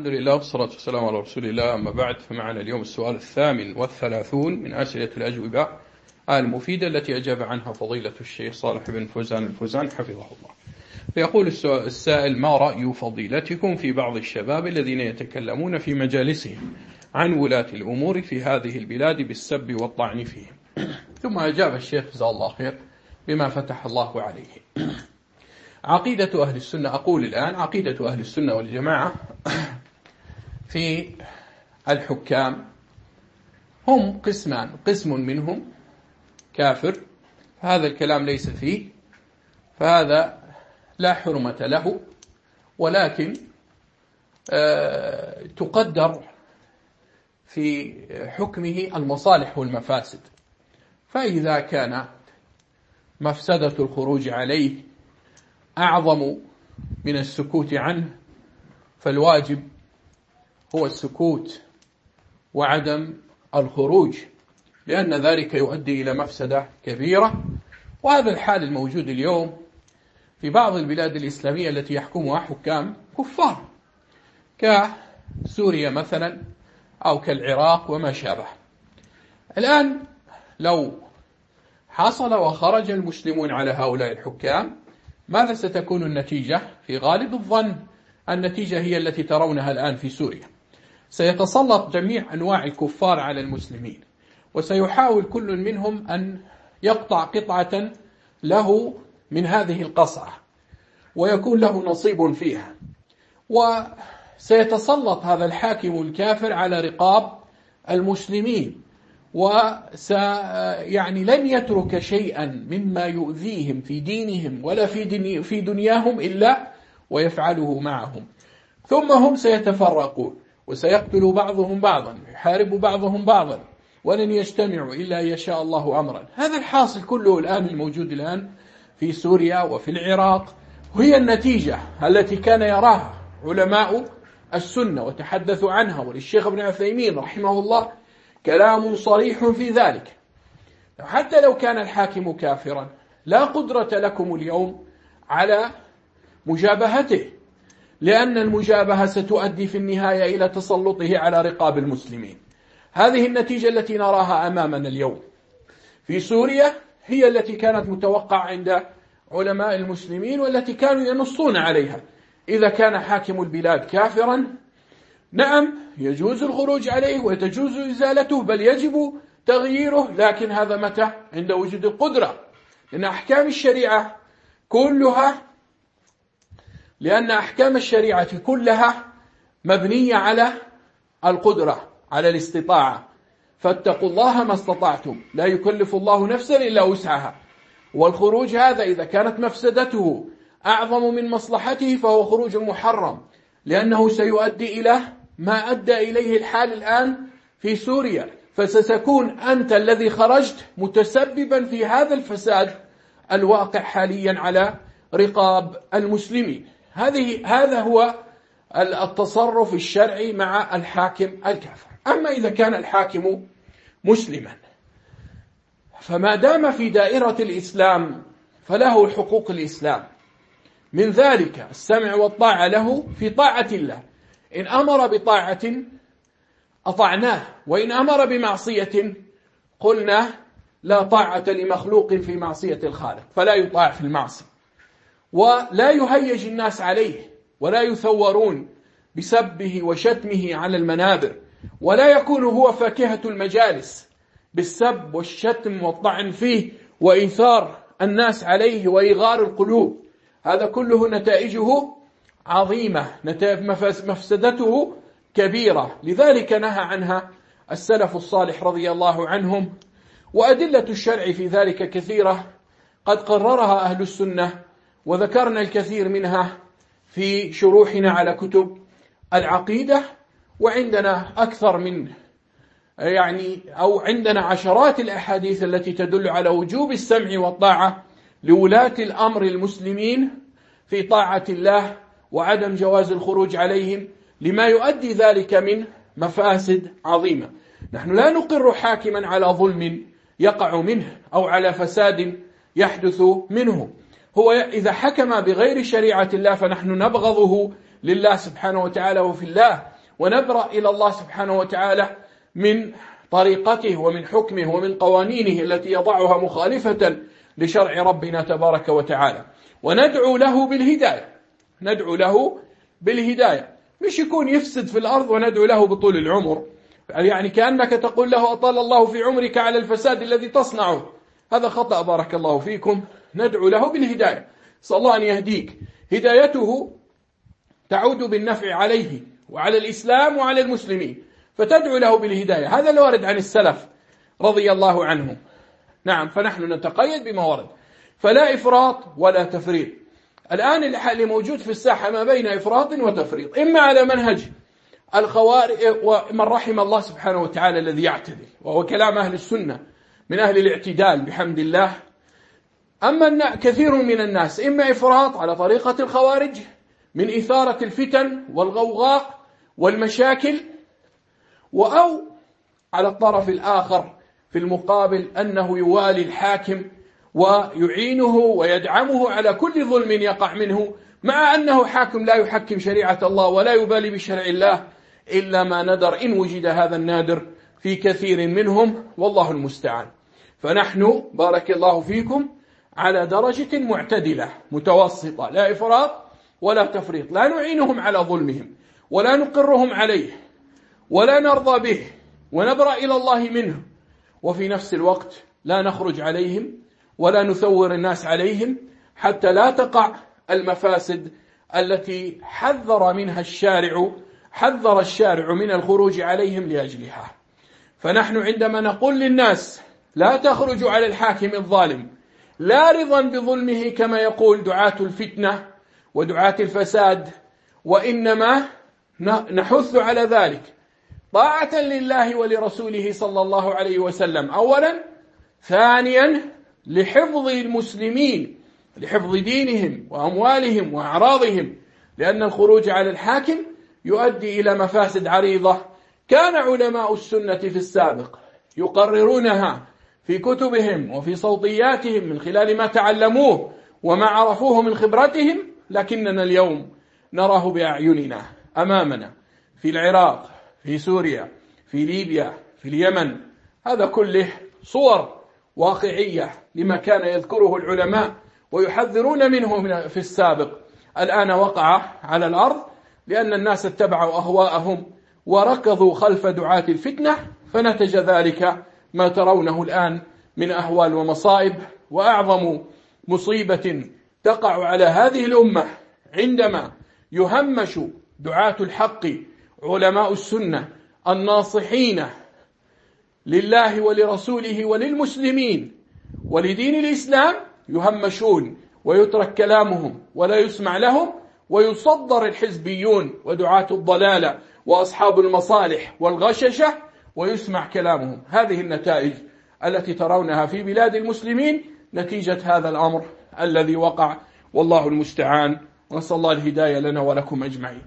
الحمد لله والصلاة والسلام على رسول الله. أما بعد فمعنا اليوم السؤال الثامن والثلاثون من أسئلة الأجوبة المفيدة التي أجاب عنها فضيلة الشيخ صالح بن فوزان الفوزان حفظه الله. فيقول السائل ما رأي فضيلتكم في بعض الشباب الذين يتكلمون في مجالسهم عن ولاة الأمور في هذه البلاد بالسب والطعن فيهم؟ ثم أجاب الشيخ جزاه الله خير بما فتح الله عليه. عقيدة أهل السنة أقول الآن عقيدة أهل السنة والجماعة في الحكام. هم قسمان قسم منهم كافر. هذا الكلام ليس فيه فهذا لا حرمة له. ولكن آه، تقدر في حكمه المصالح والمفاسد. فإذا كان مفسدة الخروج عليه أعظم من السكوت عنه فالواجب هو السكوت وعدم الخروج لأن ذلك يؤدي إلى مفسدة كبيرة وهذا الحال الموجود اليوم في بعض البلاد الإسلامية التي يحكمها حكام كفار كسوريا مثلا أو كالعراق وما شابه الآن لو حصل وخرج المسلمون على هؤلاء الحكام ماذا ستكون النتيجة؟ في غالب الظن النتيجة هي التي ترونها الآن في سوريا سيتسلط جميع أنواع الكفار على المسلمين وسيحاول كل منهم أن يقطع قطعة له من هذه القصعة ويكون له نصيب فيها. وسيتسلط هذا الحاكم الكافر على رقاب المسلمين وس يعني لن يترك شيئا مما يؤذيهم في دينهم ولا في دني في دنياهم إلا ويفعله معهم. ثم هم سيتفرقون. وسيقتل بعضهم بعضا يحارب بعضهم بعضا ولن يجتمعوا إلا يشاء الله أمرا. هذا الحاصل كله الآن الموجود الآن في سوريا وفي العراق. وهي النتيجة التي كان يراها علماء السنة وتحدثوا عنها وللشيخ ابن عثيمين رحمه الله كلام صريح في ذلك. حتى لو كان الحاكم كافرا لا قدرة لكم اليوم على مجابهته. لأن المجابهة ستؤدي في النهاية إلى تسلطه على رقاب المسلمين. هذه النتيجة التي نراها أمامنا اليوم في سوريا هي التي كانت متوقعة عند علماء المسلمين والتي كانوا ينصون عليها. إذا كان حاكم البلاد كافرا نعم يجوز الخروج عليه وتجوز إزالته بل يجب تغييره لكن هذا متى؟ عند وجود القدرة. لأن أحكام الشريعة كلها لأن أحكام الشريعة كلها مبنية على القدرة على الاستطاعة. فاتقوا الله ما استطعتم. لا يكلف الله نفسا إلا وسعها. والخروج هذا إذا كانت مفسدته أعظم من مصلحته فهو خروج محرم لأنه سيؤدي إلى ما أدى إليه الحال الآن في سوريا. فستكون أنت الذي خرجت متسببا في هذا الفساد الواقع حاليا على رقاب المسلمين. هذه هذا هو التصرف الشرعي مع الحاكم الكافر. أما إذا كان الحاكم مسلما فما دام في دائرة الإسلام فله حقوق الإسلام. من ذلك السمع والطاعة له في طاعة الله. إن أمر بطاعة أطعناه وإن أمر بمعصية قلنا لا طاعة لمخلوق في معصية الخالق فلا يطاع في المعصية. ولا يهيج الناس عليه ولا يثورون بسبه وشتمه على المنابر ولا يكون هو فاكهة المجالس بالسب والشتم والطعن فيه وإيثار الناس عليه وإيغار القلوب. هذا كله نتائجه عظيمة نتائج مفسدته كبيرة. لذلك نهى عنها السلف الصالح رضي الله عنهم وأدلة الشرع في ذلك كثيرة. قد قررها أهل السنة وذكرنا الكثير منها في شروحنا على كتب العقيدة وعندنا أكثر من يعني أو عندنا عشرات الأحاديث التي تدل على وجوب السمع والطاعة لولاة الأمر المسلمين في طاعة الله وعدم جواز الخروج عليهم لما يؤدي ذلك من مفاسد عظيمة. نحن لا نقر حاكما على ظلم يقع منه أو على فساد يحدث منه. هو إذا حكم بغير شريعة الله فنحن نبغضه لله سبحانه وتعالى وفي الله ونبرأ إلى الله سبحانه وتعالى من طريقته ومن حكمه ومن قوانينه التي يضعها مخالفة لشرع ربنا تبارك وتعالى. وندعو له بالهداية. ندعو له بالهداية. مش يكون يفسد في الأرض وندعو له بطول العمر. يعني كأنك تقول له أطال الله في عمرك على الفساد الذي تصنعه. هذا خطأ بارك الله فيكم. ندعو له بالهداية. صلى الله أن يهديك. هدايته تعود بالنفع عليه وعلى الإسلام وعلى المسلمين. فتدعو له بالهداية. هذا الوارد عن السلف رضي الله عنهم. نعم فنحن نتقيد بما ورد. فلا إفراط ولا تفريط. الآن اللي موجود في الساحة ما بين إفراط وتفريط. إما على منهج الخوارج ومن رحم الله سبحانه وتعالى الذي يعتدل وهو كلام أهل السنة من أهل الاعتدال بحمد الله أما كثير من الناس إما إفراط على طريقة الخوارج من إثارة الفتن والغوغاء والمشاكل أو على الطرف الآخر في المقابل أنه يوالي الحاكم ويعينه ويدعمه على كل ظلم يقع منه مع أنه حاكم لا يحكم شريعة الله ولا يبالي بشرع الله إلا ما ندر إن وجد هذا النادر في كثير منهم والله المستعان. فنحن بارك الله فيكم على درجة معتدلة متوسطة لا إفراط ولا تفريط لا نعينهم على ظلمهم ولا نقرهم عليه ولا نرضى به ونبرأ إلى الله منه. وفي نفس الوقت لا نخرج عليهم ولا نثور الناس عليهم حتى لا تقع المفاسد التي حذر منها الشارع حذر الشارع من الخروج عليهم لأجلها. فنحن عندما نقول للناس لا تخرجوا على الحاكم الظالم لا رضا بظلمه كما يقول دعاة الفتنة ودعاة الفساد وإنما نحث على ذلك. طاعة لله ولرسوله صلى الله عليه وسلم. أولا ثانيا لحفظ المسلمين لحفظ دينهم وأموالهم وأعراضهم لأن الخروج على الحاكم يؤدي إلى مفاسد عريضة. كان علماء السنة في السابق يقررونها في كتبهم وفي صوتياتهم من خلال ما تعلموه وما عرفوه من خبرتهم لكننا اليوم نراه بأعيننا أمامنا في العراق في سوريا في ليبيا في اليمن. هذا كله صور واقعية لما كان يذكره العلماء ويحذرون منه في السابق. الآن وقع على الأرض لأن الناس اتبعوا أهواءهم وركضوا خلف دعاة الفتنة فنتج ذلك ما ترونه الآن من أهوال ومصائب وأعظم مصيبة تقع على هذه الأمة عندما يهمش دعاة الحق علماء السنة الناصحين لله ولرسوله وللمسلمين ولدين الإسلام يهمشون ويترك كلامهم ولا يسمع لهم ويصدر الحزبيون ودعاة الضلالة وأصحاب المصالح والغششة ويسمع كلامهم. هذه النتائج التي ترونها في بلاد المسلمين نتيجة هذا الأمر الذي وقع. والله المستعان. ونسأل الله الهداية لنا ولكم أجمعين.